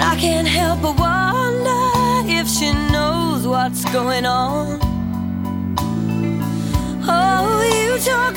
I can't help but wonder if she knows what's going on. Oh, you talk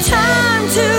time to